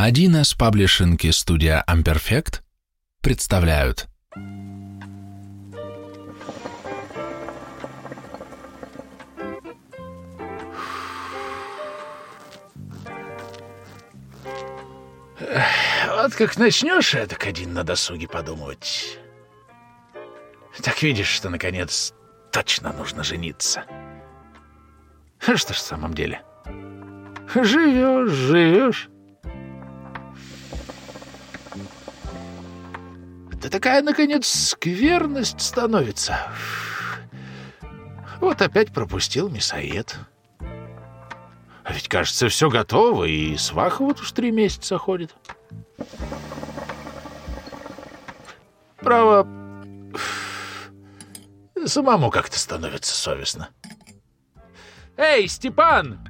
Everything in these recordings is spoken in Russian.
1С паблишинг и студия Amperfect представляют Вот как начнешь так один на досуге подумывать, так видишь, что, наконец, точно нужно жениться. А Что ж в самом деле? Живешь, живешь. Да такая, наконец, скверность становится. Вот опять пропустил мясоед. А ведь, кажется, все готово, и сваха вот уж три месяца ходит. Право, самому как-то становится совестно. Эй, Степан!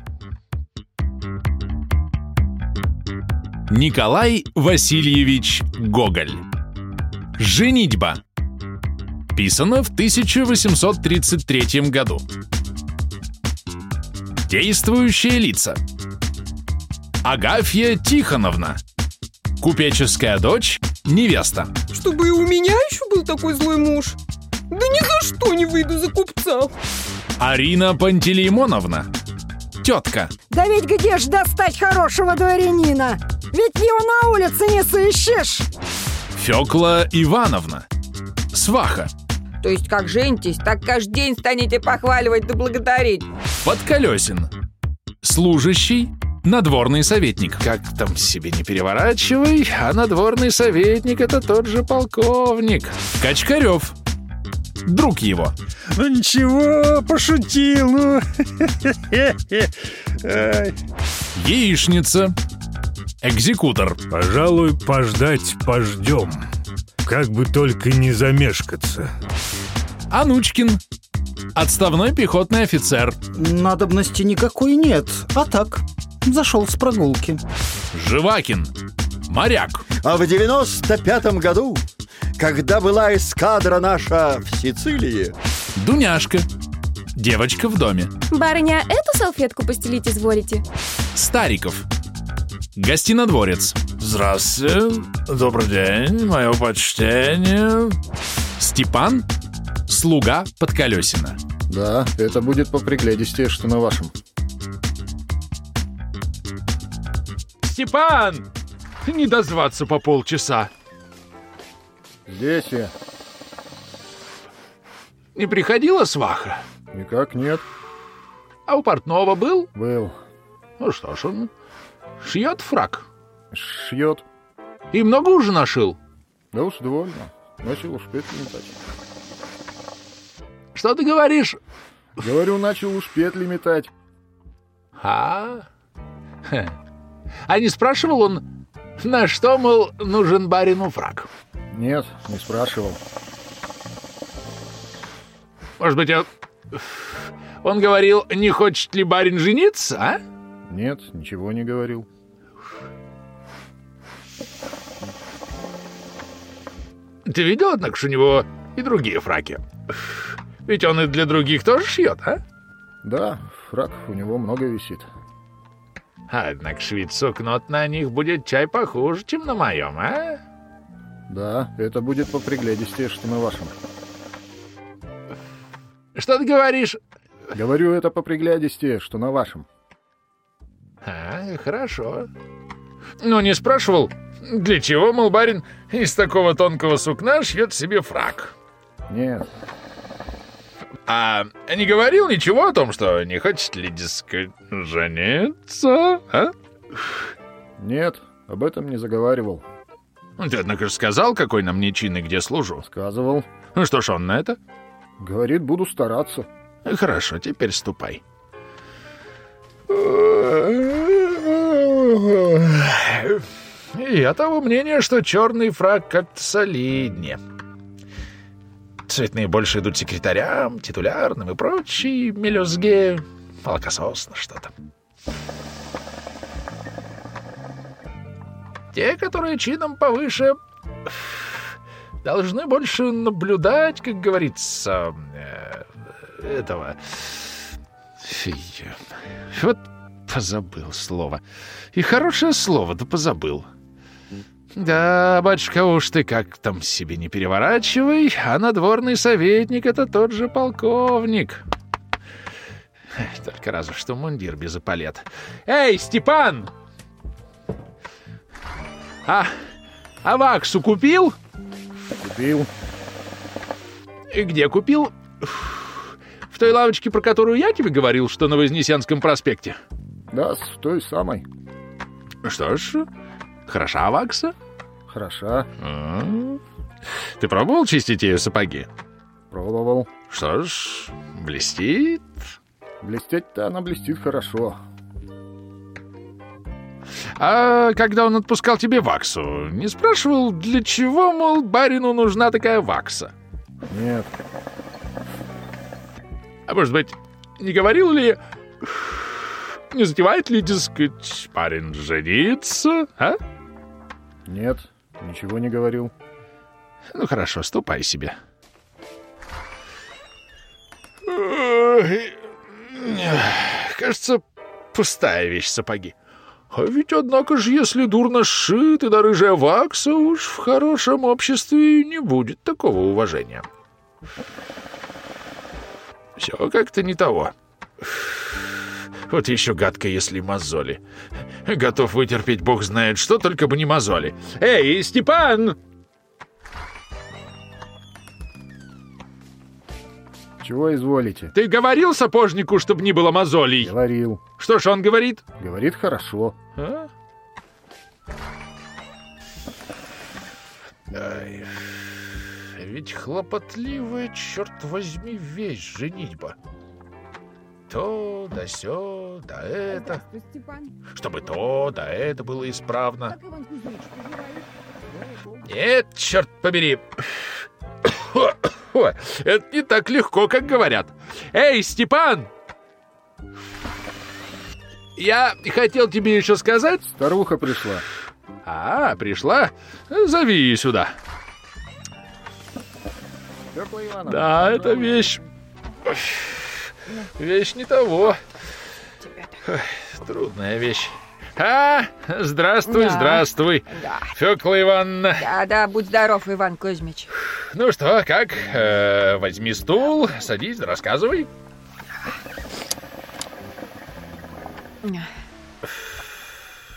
Николай Васильевич Гоголь «Женитьба» Писано в 1833 году Действующие лица Агафья Тихоновна Купеческая дочь, невеста Чтобы и у меня еще был такой злой муж. Да ни за что не выйду за купца. Арина Пантелеймоновна Тетка Да ведь где ж достать хорошего дворянина? Ведь его на улице не сыщешь. Фёкла Ивановна. Сваха. То есть как женитесь, так каждый день станете похваливать да благодарить. Подколесин Служащий Надворный советник. Как там себе не переворачивай, а надворный советник — это тот же полковник. Качкарев Друг его. Ну ничего, пошутил, ну. Яичница Экзекутор. Пожалуй, пождать пождем. Как бы только не замешкаться. Анучкин. Отставной пехотный офицер. Надобности никакой нет, а так, зашел с прогулки. Живакин. Моряк. А в 95-м году, когда была эскадра наша в Сицилии, Дуняшка. Девочка в доме. Барыня, эту салфетку постелить изволите? Стариков Гостинодворец Здравствуйте, добрый день, мое почтение. Степан Слуга Подколесина Да, это будет по приглядисти, что на вашем. Степан! Не дозваться по полчаса. Здесь я. Не приходила сваха? Никак нет. А у портного был? Был. Ну что ж, он шьет фраг. Шьет. И много уже нашил? Да уж довольно. Начал уж петли метать. Что ты говоришь? Говорю, начал уж петли метать. А? А не спрашивал он, на что, мол, нужен барину фраг? Нет, не спрашивал. Может быть, а- он говорил, не хочет ли барин жениться, а? Нет, ничего не говорил. Ты видел, однако, что у него и другие фраки? Ведь он и для других тоже шьет, а? Да, фрак у него много висит. Однако швейцу кнот на них будет чай похуже, чем на моем, а? Да, это будет по приглядисти, что на вашем. Что ты говоришь? Говорю, это по приглядисти, что на вашем. А, хорошо. Ну, не спрашивал, для чего, мол, барин из такого тонкого сукна шьет себе фраг? Нет, А не говорил ничего о том, что не хочет ли, дескать, жениться, а? нет, об этом не заговаривал. Ну, Ты, однако же, сказал, какой нам не чин и где служу. Сказывал. Ну что ж он на это? Говорит, буду стараться. Хорошо, теперь ступай. Я того мнения, что черный фраг как-то солиднее. Цветные больше идут секретарям, титулярным и прочей мелюзге. Молокососно что-то. Те, которые чином повыше, должны больше наблюдать, как говорится, э, этого... Вот Позабыл слово. И хорошее слово, да позабыл. Да, батюшка, уж ты как там себе не переворачивай, а надворный советник — это тот же полковник. Только разве что мундир без эполет. Эй, Степан! А, а ваксу купил? Купил. И где купил? В той лавочке, про которую я тебе говорил, что на Вознесенском проспекте. Да, с той самой. Что ж, хороша вакса? Хороша. А, Ты пробовал чистить ее сапоги? Пробовал. Что ж, блестит. Блестеть-то она блестит хорошо. А когда он отпускал тебе ваксу, не спрашивал, для чего, мол, барину нужна такая вакса? Нет, А может быть, не говорил ли... Не затевает ли, дескать, парень жениться, а? нет, ничего не говорил. Ну хорошо, ступай себе. Ой, Кажется, пустая вещь сапоги. А ведь, однако же, если дурно сшиты да рыжая вакса, уж в хорошем обществе не будет такого уважения. Все как-то не того. Вот еще гадко, если мозоли. Готов вытерпеть бог знает что, только бы не мозоли. Эй, Степан! Чего изволите? Ты говорил сапожнику, чтобы не было мозолей? Говорил. Что ж он говорит? Говорит хорошо. А? Ай, ведь хлопотливая, черт возьми, вещь женитьба. То, да сё, да это. Чтобы то, да это было исправно. Нет, черт побери. Это не так легко, как говорят. Эй, Степан! Я хотел тебе еще сказать... Старуха пришла. А, пришла? Зови ее сюда. Да, это вещь... Вещь не того. Ой, Трудная вещь. А, здравствуй, Да. здравствуй, Да, Фёкла Ивановна. да, да, будь здоров, Иван Кузьмич. Ну что, как? Э, возьми стул, садись, рассказывай.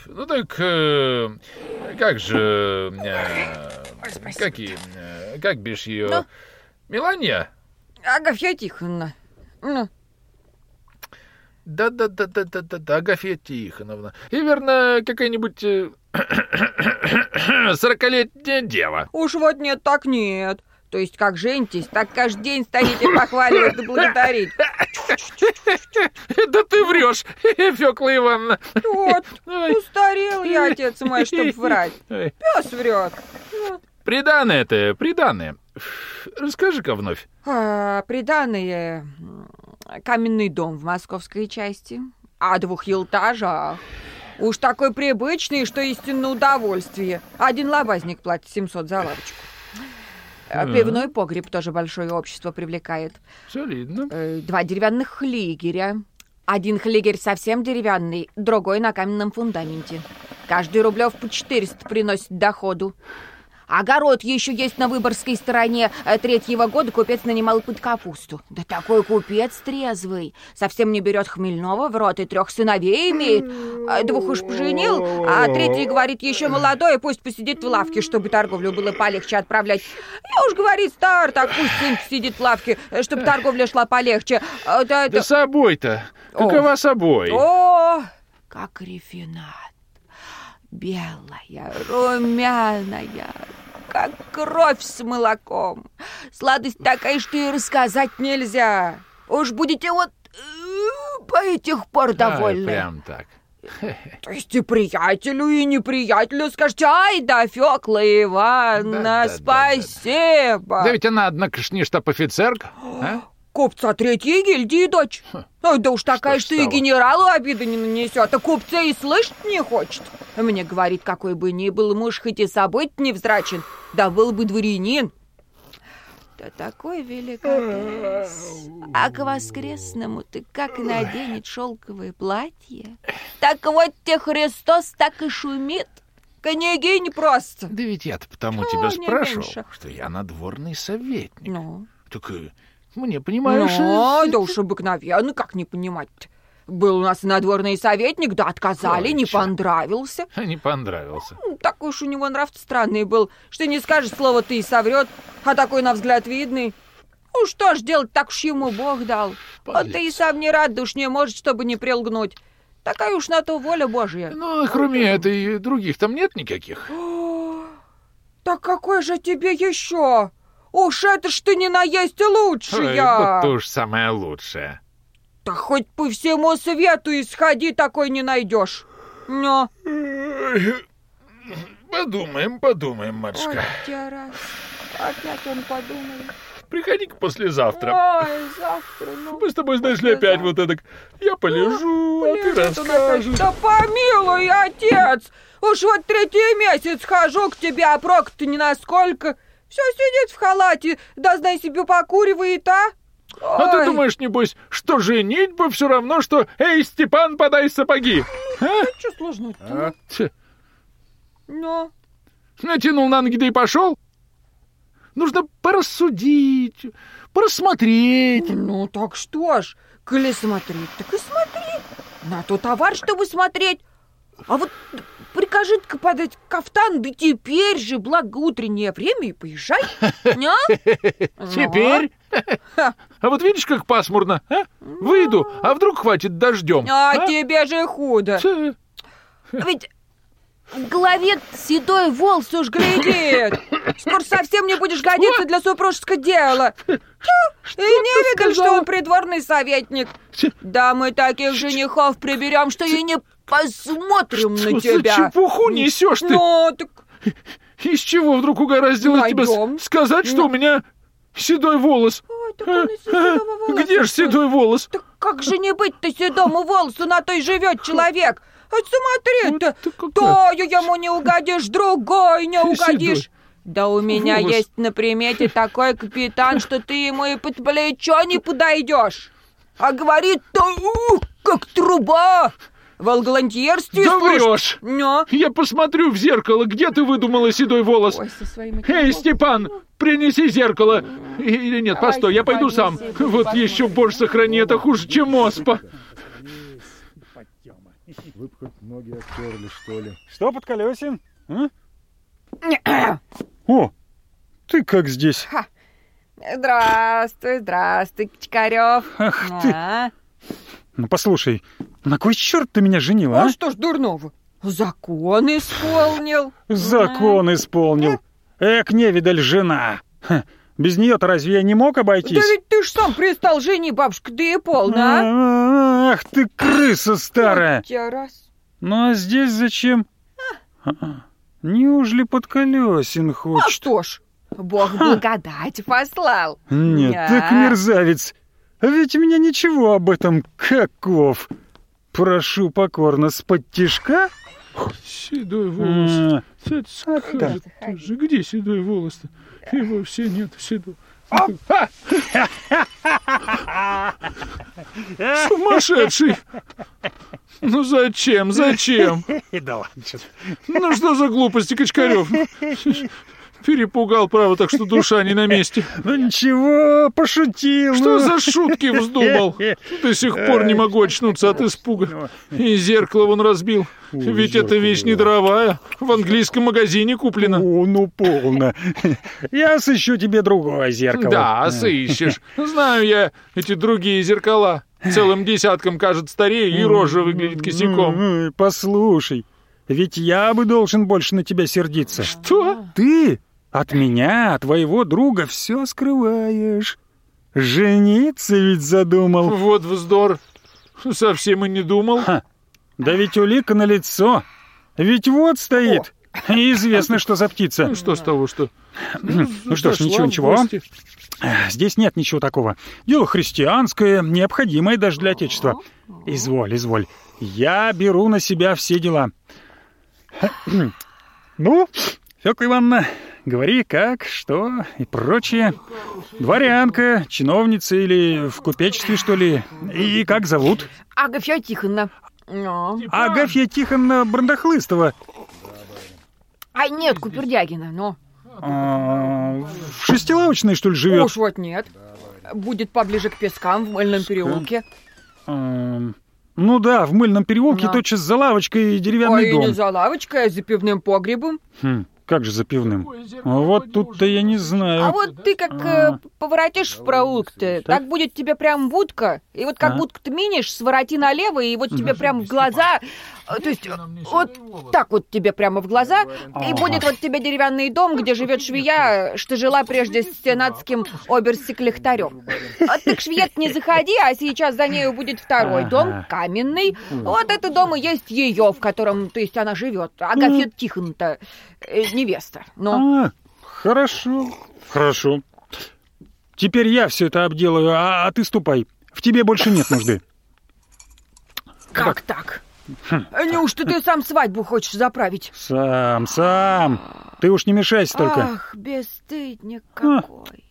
Ну так, э, как же... э, как, и, э, как бишь ее... Ну? Мелания? Агафья Тихоновна. Ну, Да-да-да-да-да-да, Агафья Тихоновна. И, верно, какая-нибудь э, сорокалетняя дева. уж вот нет, так нет. То есть, как женитесь, так каждый день станете похваливать да благодарить. Да ты врешь, Фёкла Ивановна. Вот, устарел я, отец мой, чтоб врать. Пес врет. Приданное это, приданное. Расскажи-ка вновь. А, приданное каменный дом в московской части, о двух елтажах. Уж такой привычный, что истинно удовольствие. Один лобазник платит 700 за лавочку. А. Пивной погреб тоже большое общество привлекает. Солидно. Э, Два деревянных хлигеря. Один хлигерь совсем деревянный, другой на каменном фундаменте. Каждый рублев по 400 приносит доходу. Огород еще есть на Выборгской стороне. Э, Третьего года купец нанимал под капусту. Да такой купец трезвый. Совсем не берет хмельного в рот и трех сыновей имеет. А Двух уж поженил, а третий говорит, еще молодой, пусть посидит в лавке, чтобы торговлю было полегче отправлять. Я уж говорит, стар, так пусть сын сидит в лавке, э, чтобы торговля шла полегче. А, Да, Да это... собой-то. Какова собой? О, как рефинат. Белая, румяная, как кровь с молоком. Сладость такая, что и рассказать нельзя. Уж будете вот э, по этих пор довольны. прям так. То есть и приятелю, и неприятелю скажете, ай да, Фёкла Ивановна, Да-да-да-да-да. спасибо. Да ведь она, однако ж, не штаб-офицерка. а? Купца третьей гильдии дочь. Ой, да уж такая, ж что, и генералу обиды не нанесет, а купца и слышать не хочет. Мне говорит, какой бы ни был муж, хоть и собой невзрачен, да был бы дворянин. Да такой великолепный. А к воскресному ты как наденет шелковое платье. Так вот те Христос так и шумит. Княгинь просто. Да ведь я-то потому Ну, тебя спрашивал, меньше. что я надворный советник. Ну, Так э, мне, понимаешь... ну, э, да уж обыкновенно, как не понимать-то. Был у нас надворный советник, да отказали, Ой, не чё. понравился. Не понравился. Ну, Такой уж у него нрав странный был, что не скажешь слово ты и соврет, а такой на взгляд видный. Ну что ж делать, так уж ему Бог дал. А ты и сам не рад, да уж не может, чтобы не прилгнуть. Такая уж на то воля Божья. Ну, а кроме этой, других там нет никаких. Так какой же тебе еще? Уж это ж ты не наесть лучше Ой, вот уж самое лучшее. Да хоть по всему свету исходи, такой не найдешь. Но. Подумаем, подумаем, матушка. раз. Опять он подумает. Приходи-ка послезавтра. Ой, завтра, ну. Мы с тобой, знаешь ли, опять вот это... Я полежу, а ты расскажешь. Да помилуй, отец! Уж вот третий месяц хожу к тебе, а прок-то ни насколько. Все сидит в халате, да знай себе покуривает, а? А ты Ой. думаешь, небось, что женитьба все равно, что «Эй, Степан, подай сапоги!» а? Что сложно-то? А? Ну, Натянул на ноги, да и пошел? Нужно порассудить, порассмотреть. ну так что ж, коли смотреть, так и смотри. На то товар, чтобы смотреть. А вот прикажи-ка подать кафтан, да теперь же, благо утреннее время, и поезжай. Не? Теперь? А вот видишь, как пасмурно, а? Выйду, а вдруг хватит дождем? А тебе же худо. Ведь в голове седой волос уж глядит. Скоро совсем не будешь годиться для супружеского дела. И не видел, что он придворный советник. Да мы таких женихов приберем, что и не посмотрим на тебя. чепуху несешь ты? Ну, так Из чего вдруг угораздило тебя с- сказать, что у меня седой волос? Седого волоса Где же седой волос? Так как же не быть-то седому волосу, на то и живет человек. А смотри-то, Вот ты тою ему не угодишь, другой не угодишь. Да у меня есть на примете такой капитан, что ты ему и под плечо не подойдешь. А говорит-то, ух, как труба. Волгалантьерстве Да врешь! Но. Я посмотрю в зеркало, где ты выдумала седой волос? Ой, со Эй, Степан, принеси зеркало. Или нет, постой, я пойду сам. Вот еще, боже, сохрани, это хуже, чем оспа. Вы хоть ноги оттерли, что ли. Что, Подколесин? А? О, ты как здесь? Здравствуй, здравствуй, Кичкарев. Ах ты. А? Ну, послушай, на кой черт ты меня женила, А а? что ж дурного? Закон исполнил. Закон исполнил. Эк, невидаль жена. Ха, Без нее-то разве я не мог Да обойтись? ведь ты ж сам пристал жени, бабушка, да и полно, а? Ах ты, крыса старая! Раз. Ну а здесь зачем? А, Неужели подколесин А хочет? что ж, Бог благодать послал. Нет, Я. так мерзавец. А ведь у меня ничего об этом каков. Прошу покорно с-под тишка. Седой волос. А, ты же где седой волос-то? Его все нет, седой. Сумасшедший! Ну зачем, зачем? Да ладно. Ну что за глупости, Качкарев? Перепугал, право, так что душа не на месте. Ну ничего, пошутил. Что за шутки вздумал? До сих пор не могу очнуться от испуга. И зеркало вон разбил. Ведь эта вещь не дровая. В английском магазине куплена. О, ну полно. Я сыщу тебе другое зеркало. Да, сыщешь. Знаю я эти другие зеркала. Целым десятком, кажется, старее, и рожа выглядит косяком. Послушай, ведь я бы должен больше на тебя сердиться. Что? Ты от меня, от твоего друга все скрываешь. Жениться ведь задумал. Вот вздор. Совсем и не думал. Ха. Да ведь улика на лицо. Ведь вот стоит. И известно, что за птица. Ну что с того, что... Ну что ж, зашла ничего, в ничего. гости. Здесь нет ничего такого. Дело христианское, необходимое даже для Отечества. Изволь, изволь. Я беру на себя все дела. Ну, Фёкла Ивановна, говори как, что и прочее. Дворянка, чиновница или в купечестве, что ли? И как зовут? Агафья Тихоновна. Ну. Агафья Тихоновна Брандахлыстова. А нет, Купердягина, ну. А, в шестилавочной, что ли, живет? Уж вот нет. Будет поближе к пескам в мыльном переулке. А, ну да, в мыльном переулке, Да. тотчас за лавочкой и деревянный Ой, и дом. не за лавочкой, а за пивным погребом. Хм, как же за пивным? А вот тут-то я не знаю. А вот ты как э, поворотишь в проулок-то, так будет тебе прям будка, и вот как А. будку ты минешь, свороти налево, и вот тебе прям в глаза, то есть вот так вот тебе прямо в глаза, и будет вот тебе деревянный дом, где живет швея, что жила прежде с сенатским оберстеклехтарем. А ты к швее не заходи, а сейчас за нею будет второй дом, каменный. Вот это дом и есть ее, в котором, то есть она живет. Агафья Тихоновна, э, невеста. Ну, А, хорошо, хорошо. Теперь я все это обделаю, а, а ты ступай. В тебе больше нет нужды. Как так? Неужто ты сам свадьбу хочешь заправить? Сам, сам. Ты уж не мешайся только. Ах, бесстыдник какой.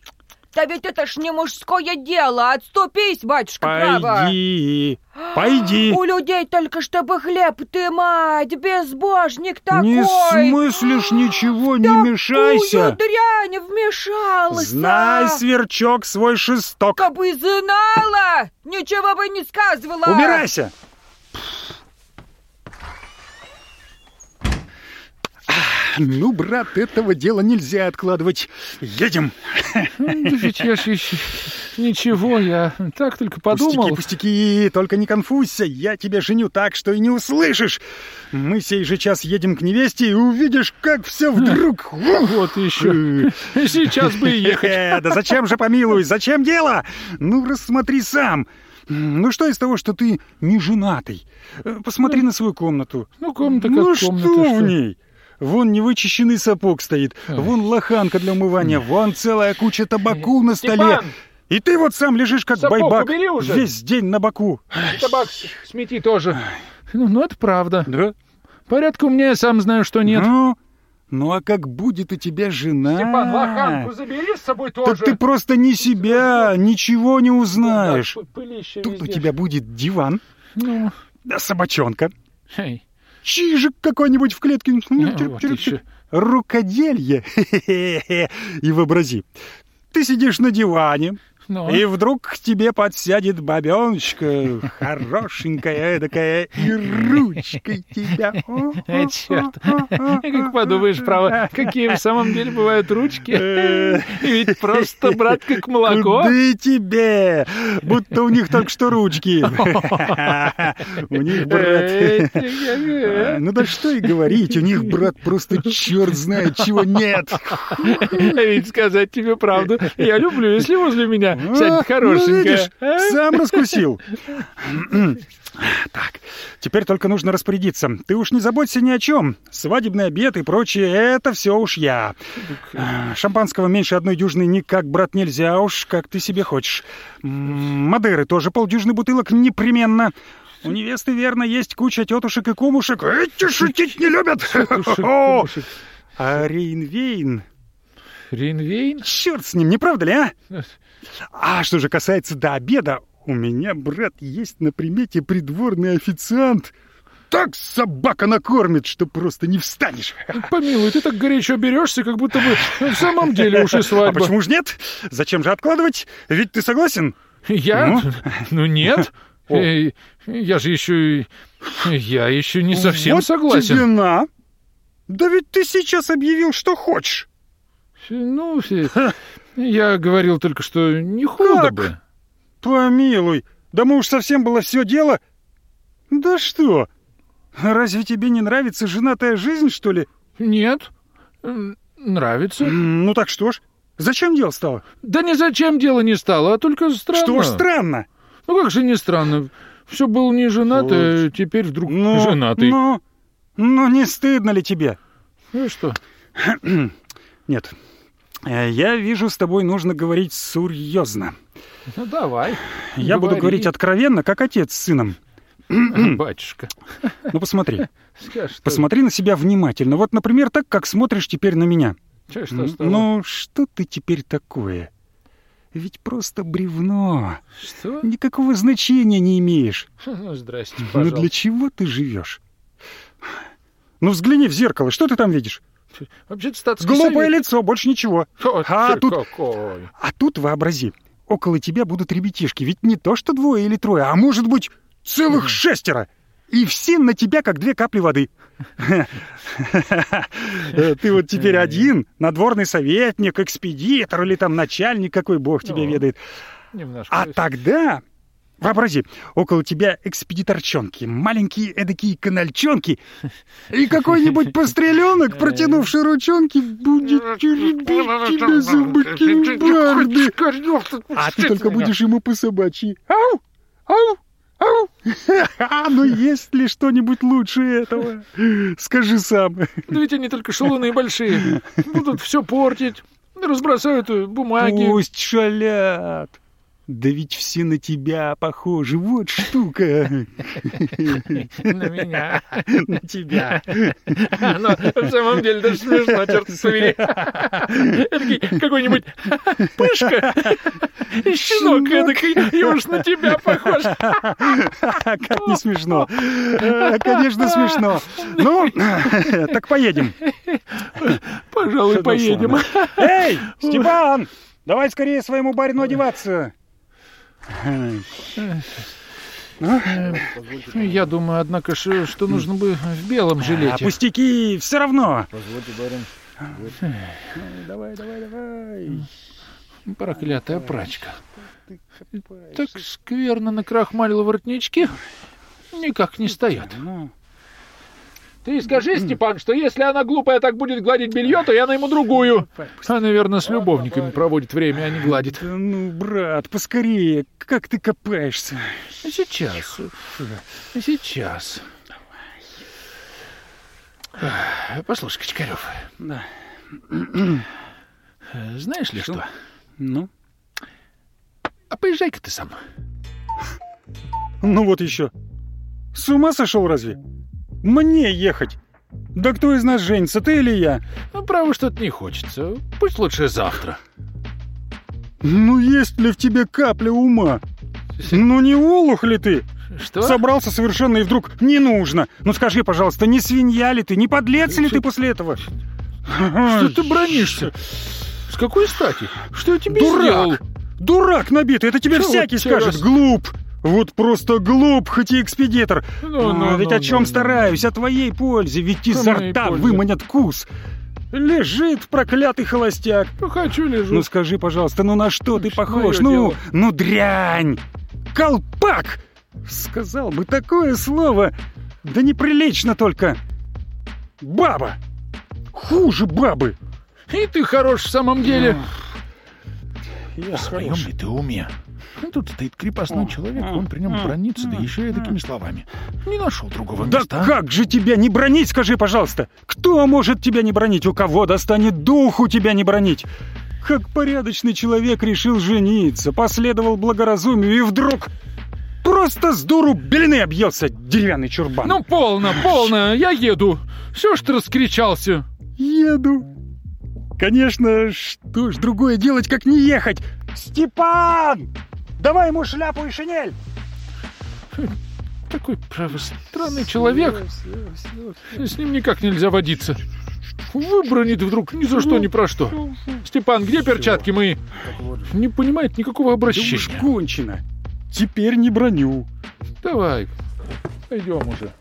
Да ведь это ж не мужское дело. Отступись, батюшка, право. Пойди, пойди. У людей только чтобы хлеб ты, мать, безбожник такой. Не смыслишь ничего, не мешайся. Такую дрянь вмешалась. Знай, сверчок, свой шесток. Кабы знала, ничего бы не сказывала. Убирайся. Ну, брат, этого дела нельзя откладывать. Едем. Я ж еще... Ничего, я так только подумал. Пустяки, пустяки, только не конфузься. Я тебя женю так, что и не услышишь. Мы сей же час едем к невесте и увидишь, как все вдруг... Вот еще. Сейчас бы и ехать. Э, Да зачем же, помилуй, зачем дело? Ну, рассмотри сам. Ну, что из того, что ты не женатый? Э, Посмотри на свою комнату. Ну, комната как Ну, комната. что в ней? Вон невычищенный сапог стоит, вон лоханка для умывания, вон целая куча табаку на столе. Степан! И ты вот сам лежишь как Сапог байбак убери уже. весь день на боку. Табак смети тоже. Ну, ну, это правда. Да? Порядка у меня, я сам знаю, что нет. Ну, ну а как будет у тебя жена? Степан, лоханку забери с собой Да тоже. ты просто не себя, ничего не узнаешь. Да, пылище Тут у везде. тебя будет диван, Ну, да собачонка, эй. Чижик какой-нибудь в клетке. Ну, Э, чирик, вот. Рукоделье. И вообрази, ты сидишь на диване, Ну. и вдруг к тебе подсядет бабеночка, хорошенькая такая, и ручкой тебя. Эй, черт. Как подумаешь, право, какие в самом деле бывают ручки. Э, Ведь просто, брат, как молоко. И тебе? Будто у них только что ручки. У них, брат... Ты как, Ну да что и говорить, у них, брат, просто черт знает, чего нет. э? Ведь сказать тебе правду, я люблю, если возле меня А, сядет ну, сам раскусил. Так, теперь только нужно распорядиться. Ты уж не заботься ни о чем. Свадебный обед и прочее, это все уж я. А, Шампанского меньше одной дюжины никак, брат, нельзя уж, как ты себе хочешь. Мадеры тоже полдюжины бутылок непременно. У невесты, верно, есть куча тетушек и кумушек. Эти шутить не любят. А Рейнвейн... Рейнвейн? Черт с ним, не правда ли, а? А что же касается до обеда, у меня, брат, есть на примете придворный официант. Так собака накормит, что просто не встанешь. Помилуй, ты так горячо берешься, как будто бы в самом деле уж и А свадьба. почему же нет? Зачем же откладывать? Ведь ты согласен? Я? Ну? Ну нет. О. Я же еще... Я еще не совсем вот согласен. тебе на. Да ведь ты сейчас объявил, что хочешь. Ну, я говорил только, что не худо Как? бы. Помилуй, да мы уж совсем было все дело. Да что? Разве тебе не нравится женатая жизнь, что ли? Нет. Нравится. Ну так что ж, зачем дело стало? Да ни зачем дело не стало, а только странно. Что ж странно? Ну как же не странно? Все был не женат, а теперь вдруг Ну, женатый. Ну, ну не стыдно ли тебе? Ну и что? Нет. Э, Я вижу, с тобой нужно говорить серьезно. Ну давай. Я буду Говори. говорить откровенно, как отец с сыном. Батюшка. Ну посмотри, Скажи, что- посмотри на себя внимательно. Вот, например, так, как смотришь теперь на меня. Чё, что стало? Ну, что ты теперь такое? ведь просто бревно. Что? Никакого значения не имеешь. Ну, здрасте, Ну пожалуйста. для чего ты живешь? Ну взгляни в зеркало, что ты там видишь? Вообще-то статский Глупое совет. лицо, больше ничего. А тут, какой. а тут вообрази, около тебя будут ребятишки, ведь не то что двое или трое, а может быть целых шестеро. И все на тебя, как две капли воды. Э, Ты вот теперь один, надворный советник, экспедитор или там начальник, какой бог тебя Ну, ведает. А тогда, вообрази, около тебя экспедиторчонки, маленькие эдакие канальчонки, и какой-нибудь постреленок, протянувший ручонки, будет теребить тебя за бакенбарды. А ты только будешь ему по собачьи. Ау! Ау! Ау! А, ну есть ли что-нибудь лучше этого? Скажи сам. Да ведь они только шалуны большие. Будут все портить. Разбросают бумаги. Пусть шалят. Да ведь все на тебя похожи. Вот штука. На меня. На тебя. Но в самом деле даже смешно, черт побери. Эдакий какой-нибудь пышка. И щенок эдакий, и уж на тебя похож. Как не смешно. Э, Конечно, смешно. Ну, так поедем. Пожалуй, поедем. Эй, Степан! Давай скорее своему барину одеваться. Я думаю, однако, что, нужно бы в белом А жилете. пустяки все равно. Позвольте, барин. Давай, давай, давай. Проклятая прачка. Так скверно накрахмалила воротнички. Никак не стоят. Ты скажи, Степан, что если она глупая так будет гладить белье, то я найму другую. А, наверное, с любовниками проводит время, а не гладит. да ну, брат, поскорее. Как ты копаешься? Сейчас. Сейчас. Послушай, Кочкарев, Да. знаешь ли что? Ну? А поезжай-ка ты сам. Ну вот еще. С ума сошел разве? Мне ехать? Да кто из нас женится, ты или я? Ну, право, что-то не хочется. Пусть лучше завтра. Ну есть ли в тебе капля ума? Ну не олух ли ты? Что? Собрался совершенно и вдруг не нужно. Ну скажи, пожалуйста, не свинья ли ты, не подлец ли ты после этого? Что ты бронишься? С какой стати? Что я тебе Дурак! сделал? Дурак набитый, это тебе Чего всякий скажет. Глуп. Вот просто глуп, хоть и экспедитор. Ну, А, ну, ведь ну, о чем ну, стараюсь, о твоей пользе, ведь изо рта пользе? выманят кус. Лежит проклятый холостяк. Ну, хочу лежу. Ну скажи, пожалуйста, ну на что ты похож? Ну, дело? ну дрянь! Колпак! Сказал бы такое слово, да неприлично только. Баба! Хуже бабы! И ты хорош в самом деле. Я В своем ли ты уме? Ну, Тут стоит крепостной человек, он при нем бронится, да еще и такими словами. Не нашел другого Да места. а? как же тебя не бронить, скажи, пожалуйста? Кто может тебя не бронить? У кого достанет духу тебя не бронить? Как порядочный человек решил жениться, последовал благоразумию и вдруг просто с дуру белины объелся, деревянный чурбан. Ну, полно, полно, я еду. Все ж ты раскричался. Еду. Конечно, что ж другое делать, как не ехать? Степан! Давай ему шляпу и шинель! Такой, право, странный человек. С ним никак нельзя водиться. Выбронит вдруг ни за что, ни про что. Степан, где перчатки мои? Не понимает никакого Да уж обращения. кончено. Теперь не броню. Давай, пойдем уже.